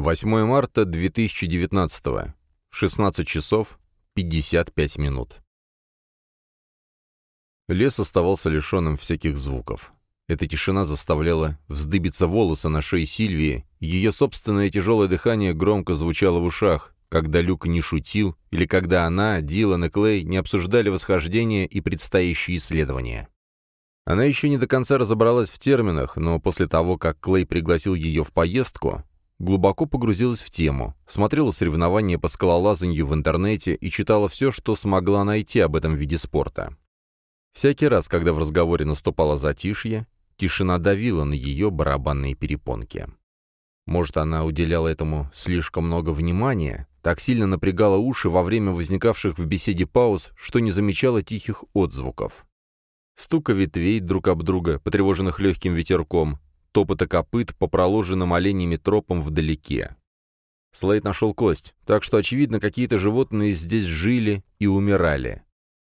8 марта 2019. 16 часов 55 минут. Лес оставался лишенным всяких звуков. Эта тишина заставляла вздыбиться волосы на шее Сильвии, ее собственное тяжелое дыхание громко звучало в ушах, когда Люк не шутил, или когда она, Дилан и Клей не обсуждали восхождение и предстоящие исследования. Она еще не до конца разобралась в терминах, но после того, как Клей пригласил ее в поездку, глубоко погрузилась в тему, смотрела соревнования по скалолазанию в интернете и читала все, что смогла найти об этом виде спорта. Всякий раз, когда в разговоре наступало затишье, тишина давила на ее барабанные перепонки. Может, она уделяла этому слишком много внимания, так сильно напрягала уши во время возникавших в беседе пауз, что не замечала тихих отзвуков. Стука ветвей друг об друга, потревоженных легким ветерком, топота копыт по проложенным оленями тропам вдалеке. Слейд нашел кость, так что, очевидно, какие-то животные здесь жили и умирали.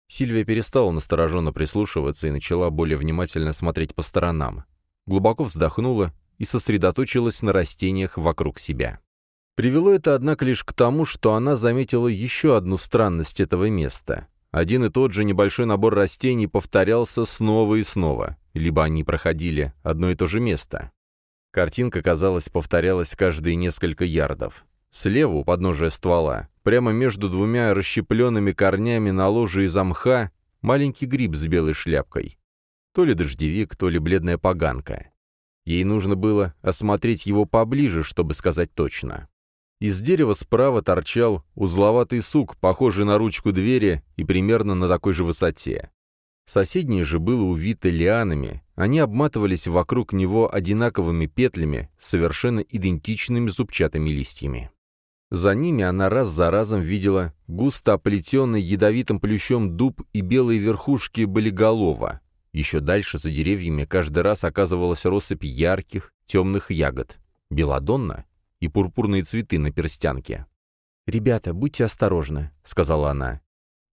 Сильвия перестала настороженно прислушиваться и начала более внимательно смотреть по сторонам. Глубоко вздохнула и сосредоточилась на растениях вокруг себя. Привело это, однако, лишь к тому, что она заметила еще одну странность этого места. Один и тот же небольшой набор растений повторялся снова и снова, либо они проходили одно и то же место. Картинка, казалось, повторялась каждые несколько ярдов. Слева, у подножия ствола, прямо между двумя расщепленными корнями на ложе из мха, маленький гриб с белой шляпкой. То ли дождевик, то ли бледная поганка. Ей нужно было осмотреть его поближе, чтобы сказать точно. Из дерева справа торчал узловатый сук, похожий на ручку двери и примерно на такой же высоте. Соседнее же было увито лианами, они обматывались вокруг него одинаковыми петлями, совершенно идентичными зубчатыми листьями. За ними она раз за разом видела густо оплетенный ядовитым плющом дуб и белые верхушки болиголова. Еще дальше за деревьями каждый раз оказывалась россыпь ярких, темных ягод. Беладонна и пурпурные цветы на перстянке. «Ребята, будьте осторожны», — сказала она.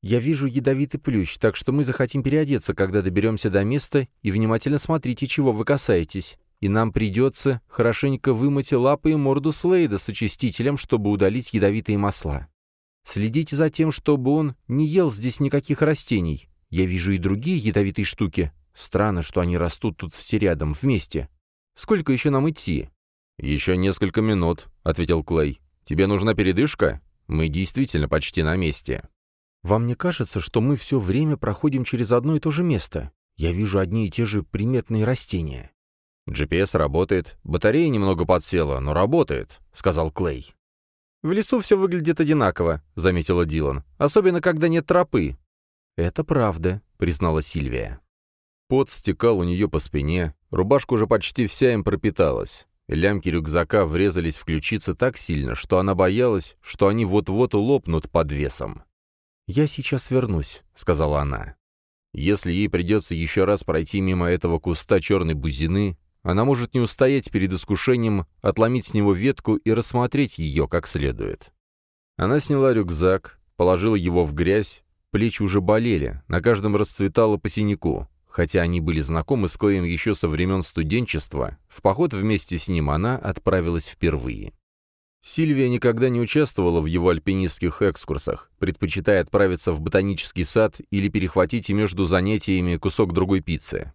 «Я вижу ядовитый плющ, так что мы захотим переодеться, когда доберемся до места, и внимательно смотрите, чего вы касаетесь. И нам придется хорошенько вымыть лапы и морду Слейда с очистителем, чтобы удалить ядовитые масла. Следите за тем, чтобы он не ел здесь никаких растений. Я вижу и другие ядовитые штуки. Странно, что они растут тут все рядом, вместе. Сколько еще нам идти?» «Еще несколько минут», — ответил Клей. «Тебе нужна передышка? Мы действительно почти на месте». «Вам не кажется, что мы все время проходим через одно и то же место? Я вижу одни и те же приметные растения». «GPS работает. Батарея немного подсела, но работает», — сказал Клей. «В лесу все выглядит одинаково», — заметила Дилан. «Особенно, когда нет тропы». «Это правда», — признала Сильвия. Пот стекал у нее по спине, рубашка уже почти вся им пропиталась. Лямки рюкзака врезались в ключицы так сильно, что она боялась, что они вот-вот лопнут под весом. «Я сейчас вернусь», — сказала она. Если ей придется еще раз пройти мимо этого куста черной бузины, она может не устоять перед искушением отломить с него ветку и рассмотреть ее как следует. Она сняла рюкзак, положила его в грязь, плечи уже болели, на каждом расцветало по синяку. Хотя они были знакомы с Клеем еще со времен студенчества, в поход вместе с ним она отправилась впервые. Сильвия никогда не участвовала в его альпинистских экскурсах, предпочитая отправиться в ботанический сад или перехватить между занятиями кусок другой пиццы.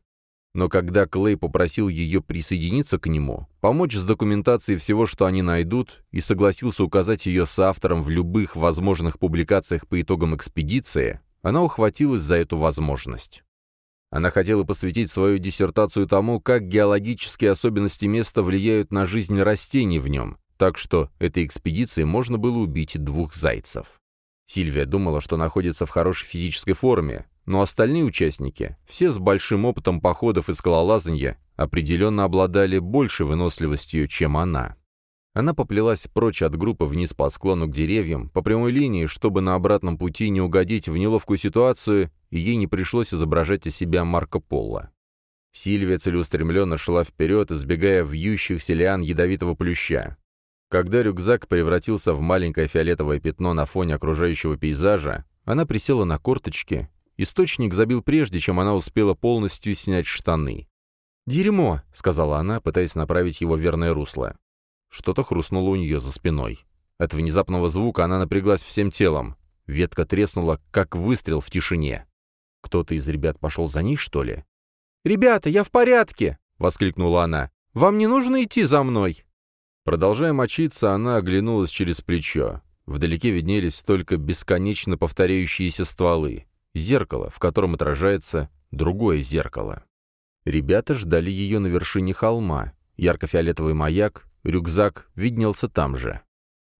Но когда Клей попросил ее присоединиться к нему, помочь с документацией всего, что они найдут, и согласился указать ее соавтором в любых возможных публикациях по итогам экспедиции, она ухватилась за эту возможность. Она хотела посвятить свою диссертацию тому, как геологические особенности места влияют на жизнь растений в нем, так что этой экспедиции можно было убить двух зайцев. Сильвия думала, что находится в хорошей физической форме, но остальные участники, все с большим опытом походов и скалолазания, определенно обладали большей выносливостью, чем она. Она поплелась прочь от группы вниз по склону к деревьям, по прямой линии, чтобы на обратном пути не угодить в неловкую ситуацию, и ей не пришлось изображать из себя Марко Поло. Сильвия целеустремленно шла вперед, избегая вьющихся лиан ядовитого плюща. Когда рюкзак превратился в маленькое фиолетовое пятно на фоне окружающего пейзажа, она присела на корточки. Источник забил прежде, чем она успела полностью снять штаны. «Дерьмо!» — сказала она, пытаясь направить его в верное русло. Что-то хрустнуло у нее за спиной. От внезапного звука она напряглась всем телом. Ветка треснула, как выстрел в тишине. Кто-то из ребят пошел за ней, что ли? «Ребята, я в порядке!» — воскликнула она. «Вам не нужно идти за мной!» Продолжая мочиться, она оглянулась через плечо. Вдалеке виднелись только бесконечно повторяющиеся стволы. Зеркало, в котором отражается другое зеркало. Ребята ждали ее на вершине холма. Ярко-фиолетовый маяк, рюкзак виднелся там же.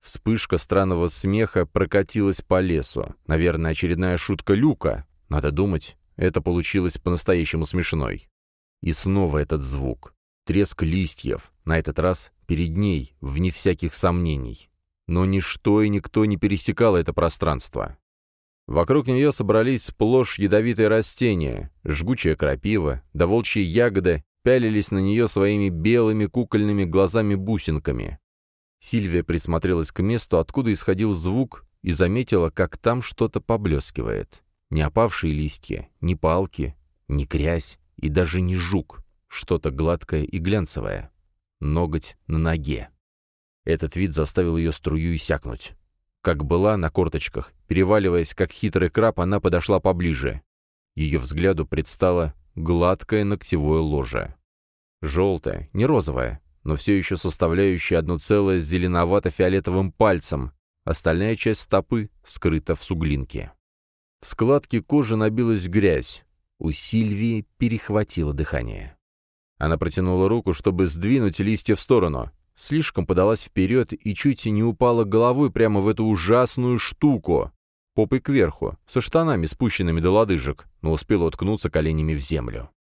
Вспышка странного смеха прокатилась по лесу. Наверное, очередная шутка Люка. Надо думать, это получилось по-настоящему смешной. И снова этот звук. Треск листьев. На этот раз перед ней, вне всяких сомнений. Но ничто и никто не пересекало это пространство. Вокруг нее собрались сплошь ядовитые растения, жгучая крапива, да волчьи ягоды пялились на нее своими белыми кукольными глазами-бусинками. Сильвия присмотрелась к месту, откуда исходил звук, и заметила, как там что-то поблескивает. Не опавшие листья, ни палки, ни грязь и даже не жук. Что-то гладкое и глянцевое. Ноготь на ноге. Этот вид заставил ее струю иссякнуть. Как была на корточках, переваливаясь, как хитрый краб, она подошла поближе. Ее взгляду предстало гладкое ногтевое ложе. Желтое, не розовое, но все еще составляющее одно целое с зеленовато-фиолетовым пальцем, остальная часть стопы скрыта в суглинке. В складке кожи набилась грязь. У Сильвии перехватило дыхание. Она протянула руку, чтобы сдвинуть листья в сторону. Слишком подалась вперед и чуть не упала головой прямо в эту ужасную штуку. Попой кверху, со штанами, спущенными до лодыжек, но успела уткнуться коленями в землю.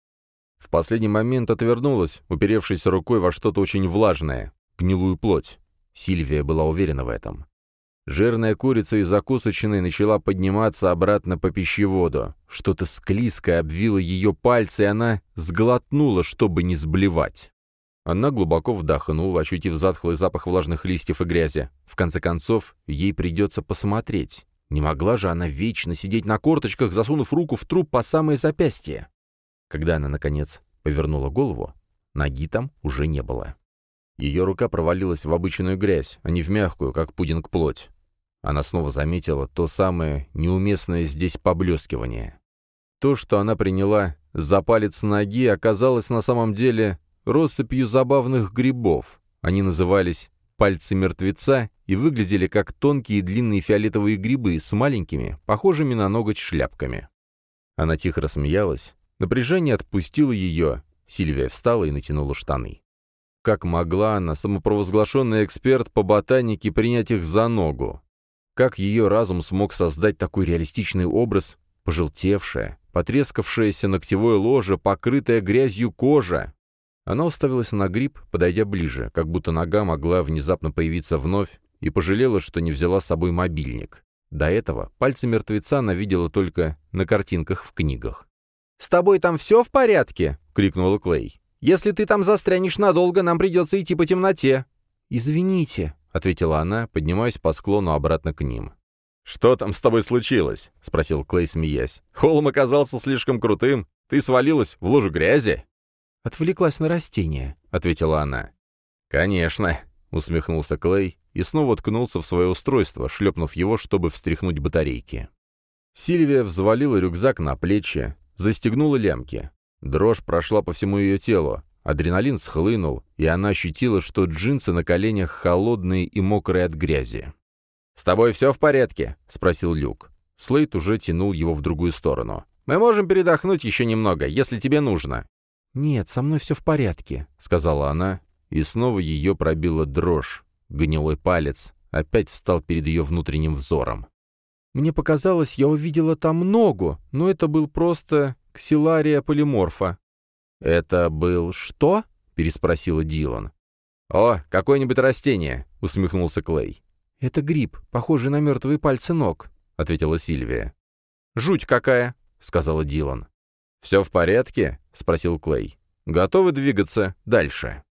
В последний момент отвернулась, уперевшись рукой во что-то очень влажное, гнилую плоть. Сильвия была уверена в этом. Жирная курица из закусочной начала подниматься обратно по пищеводу. Что-то склизкое обвило ее пальцы, и она сглотнула, чтобы не сблевать. Она глубоко вдохнула, ощутив затхлый запах влажных листьев и грязи. В конце концов, ей придется посмотреть. Не могла же она вечно сидеть на корточках, засунув руку в труп по самое запястье. Когда она, наконец, повернула голову, ноги там уже не было. Ее рука провалилась в обычную грязь, а не в мягкую, как пудинг плоть. Она снова заметила то самое неуместное здесь поблескивание. То, что она приняла за палец ноги, оказалось на самом деле россыпью забавных грибов. Они назывались «пальцы мертвеца» и выглядели как тонкие длинные фиолетовые грибы с маленькими, похожими на ноготь шляпками. Она тихо рассмеялась, напряжение отпустило ее, Сильвия встала и натянула штаны. Как могла она, самопровозглашенный эксперт по ботанике, принять их за ногу? Как ее разум смог создать такой реалистичный образ, пожелтевшая, потрескавшаяся ногтевое ложе, покрытая грязью кожа? Она уставилась на гриб, подойдя ближе, как будто нога могла внезапно появиться вновь, и пожалела, что не взяла с собой мобильник. До этого пальцы мертвеца она видела только на картинках в книгах. «С тобой там все в порядке?» — крикнула Клей. «Если ты там застрянешь надолго, нам придется идти по темноте». «Извините», — ответила она, поднимаясь по склону обратно к ним. «Что там с тобой случилось?» — спросил Клей, смеясь. «Холм оказался слишком крутым. Ты свалилась в лужу грязи?» «Отвлеклась на растение», — ответила она. «Конечно», — усмехнулся Клей и снова ткнулся в свое устройство, шлепнув его, чтобы встряхнуть батарейки. Сильвия взвалила рюкзак на плечи, застегнула лямки. Дрожь прошла по всему ее телу, Адреналин схлынул, и она ощутила, что джинсы на коленях холодные и мокрые от грязи. «С тобой все в порядке?» — спросил Люк. Слейд уже тянул его в другую сторону. «Мы можем передохнуть еще немного, если тебе нужно». «Нет, со мной все в порядке», — сказала она, и снова ее пробила дрожь. Гнилой палец опять встал перед ее внутренним взором. «Мне показалось, я увидела там ногу, но это был просто ксилария полиморфа. «Это был что?» — переспросила Дилан. «О, какое-нибудь растение!» — усмехнулся Клей. «Это гриб, похожий на мертвые пальцы ног», — ответила Сильвия. «Жуть какая!» — сказала Дилан. «Все в порядке?» — спросил Клей. «Готовы двигаться дальше?»